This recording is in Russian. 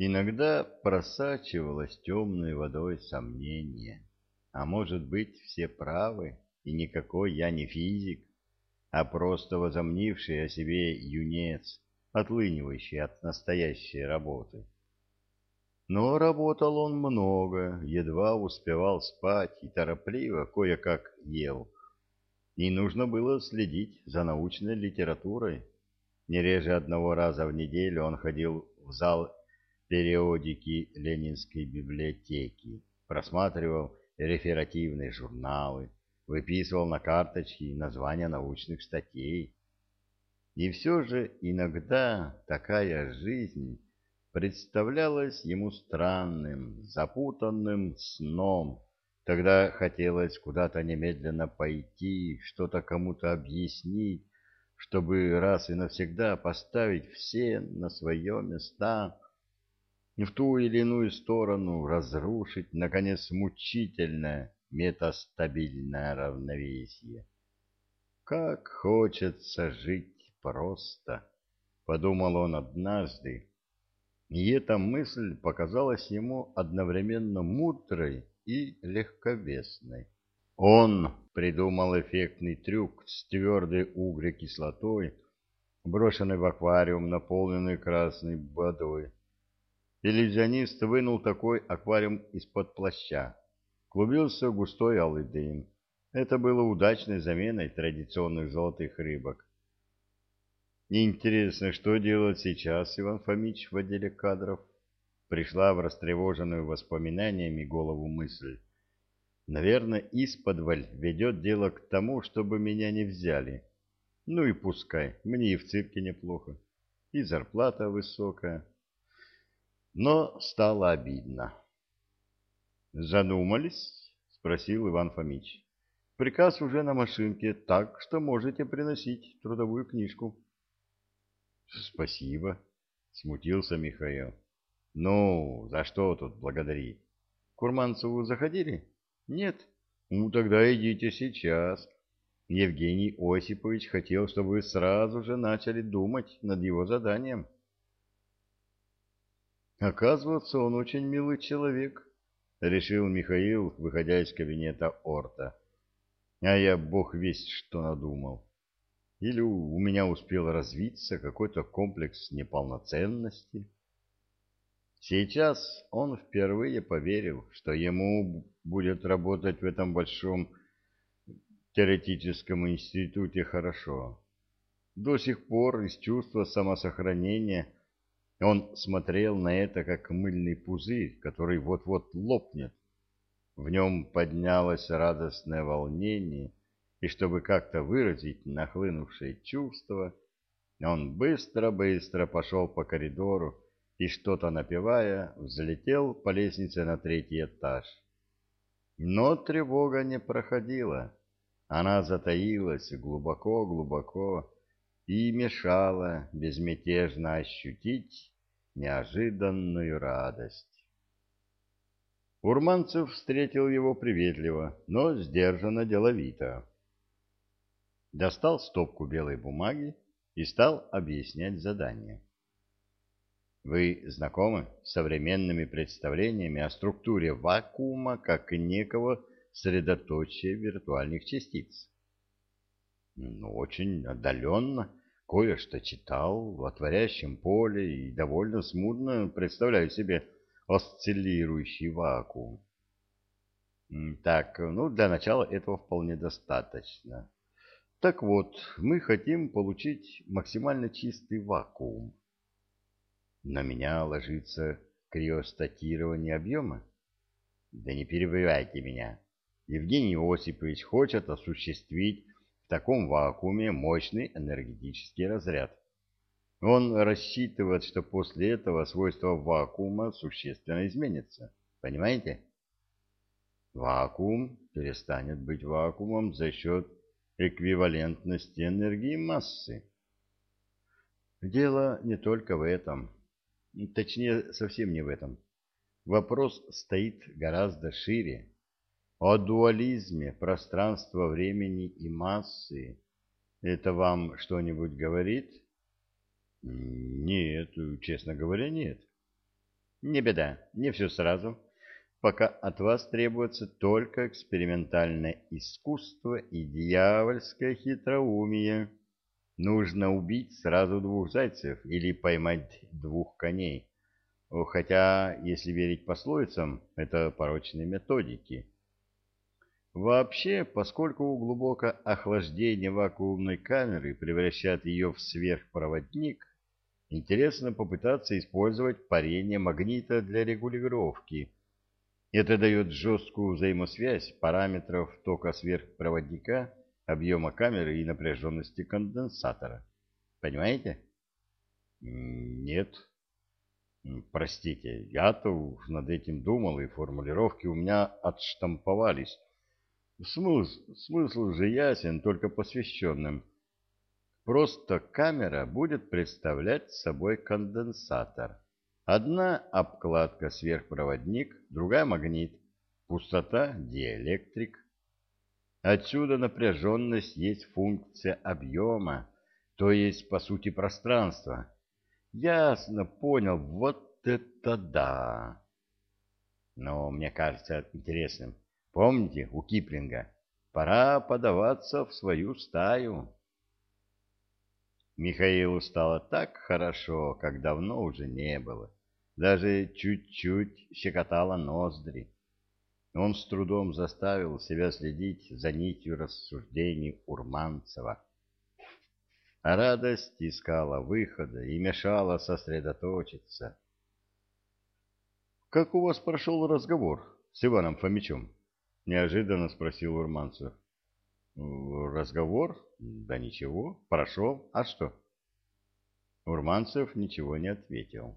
Иногда просачивалось темной водой сомнение. А может быть, все правы, и никакой я не физик, а просто возомнивший о себе юнец, отлынивающий от настоящей работы. Но работал он много, едва успевал спать и торопливо кое-как ел. И нужно было следить за научной литературой. Не реже одного раза в неделю он ходил в зал периодики Ленинской библиотеки, просматривал реферативные журналы, выписывал на карточки названия научных статей. И все же иногда такая жизнь представлялась ему странным, запутанным сном. Тогда хотелось куда-то немедленно пойти, что-то кому-то объяснить, чтобы раз и навсегда поставить все на свое место, и в ту или иную сторону разрушить, наконец, мучительное метастабильное равновесие. «Как хочется жить просто!» — подумал он однажды, и эта мысль показалась ему одновременно мудрой и легковесной. Он придумал эффектный трюк с твердой углекислотой, брошенной в аквариум, наполненный красной водой, Иллюзионист вынул такой аквариум из-под плаща. Клубился густой алый дым. Это было удачной заменой традиционных золотых рыбок. Интересно, что делать сейчас Иван Фомич в отделе кадров? Пришла в растревоженную воспоминаниями голову мысль. Наверное, исподволь ведет дело к тому, чтобы меня не взяли. Ну и пускай, мне и в цирке неплохо. И зарплата высокая. Но стало обидно. «Задумались?» — спросил Иван Фомич. «Приказ уже на машинке, так что можете приносить трудовую книжку». «Спасибо», — смутился Михаил. «Ну, за что тут благодарить? Курманцеву заходили?» «Нет? Ну, тогда идите сейчас. Евгений Осипович хотел, чтобы вы сразу же начали думать над его заданием». Оказывается, он очень милый человек, — решил Михаил, выходя из кабинета Орта. А я бог весть что надумал. Или у меня успел развиться какой-то комплекс неполноценности. Сейчас он впервые поверил, что ему будет работать в этом большом теоретическом институте хорошо. До сих пор из чувства самосохранения он смотрел на это, как мыльный пузырь, который вот-вот лопнет. В нем поднялось радостное волнение, и чтобы как-то выразить нахлынувшее чувство, он быстро-быстро пошел по коридору и, что-то напевая, взлетел по лестнице на третий этаж. Но тревога не проходила. Она затаилась глубоко-глубоко, и мешала безмятежно ощутить неожиданную радость. Урманцев встретил его приветливо, но сдержанно деловито. Достал стопку белой бумаги и стал объяснять задание. Вы знакомы с современными представлениями о структуре вакуума как некого средоточия виртуальных частиц? Ну, очень отдаленно кое-что читал в отворящем поле и довольно смутно представляю себе осциллирующий вакуум. Так, ну, для начала этого вполне достаточно. Так вот, мы хотим получить максимально чистый вакуум. На меня ложится криостатирование объема? Да не перебивайте меня. Евгений Осипович хочет осуществить в таком вакууме мощный энергетический разряд. Он рассчитывает, что после этого свойства вакуума существенно изменятся. Понимаете? Вакуум перестанет быть вакуумом за счет эквивалентности энергии массы. Дело не только в этом. Точнее, совсем не в этом. Вопрос стоит гораздо шире. О дуализме пространства, времени и массы. Это вам что-нибудь говорит? Нет, честно говоря, нет. Не беда, не все сразу. Пока от вас требуется только экспериментальное искусство и дьявольское хитроумие. Нужно убить сразу двух зайцев или поймать двух коней. Хотя, если верить пословицам, это порочные методики. Вообще, поскольку глубокое охлаждение вакуумной камеры превращает ее в сверхпроводник, интересно попытаться использовать парение магнита для регулировки. Это дает жесткую взаимосвязь параметров тока сверхпроводника, объема камеры и напряженности конденсатора. Понимаете? Нет. Простите, я-то над этим думал, и формулировки у меня отштамповались Смысл, смысл же ясен только посвященным. Просто камера будет представлять собой конденсатор. Одна обкладка сверхпроводник, другая магнит, пустота диэлектрик. Отсюда напряженность есть функция объема, то есть, по сути, пространства. Ясно, понял, вот это да! Но мне кажется интересным. Помните у Киплинга «Пора подаваться в свою стаю». Михаилу стало так хорошо, как давно уже не было. Даже чуть-чуть щекотало ноздри. Он с трудом заставил себя следить за нитью рассуждений Урманцева. А радость искала выхода и мешала сосредоточиться. «Как у вас прошел разговор с Иваном Фомичем?» Неожиданно спросил Урманцев. Разговор? Да ничего, прошел. А что? Урманцев ничего не ответил.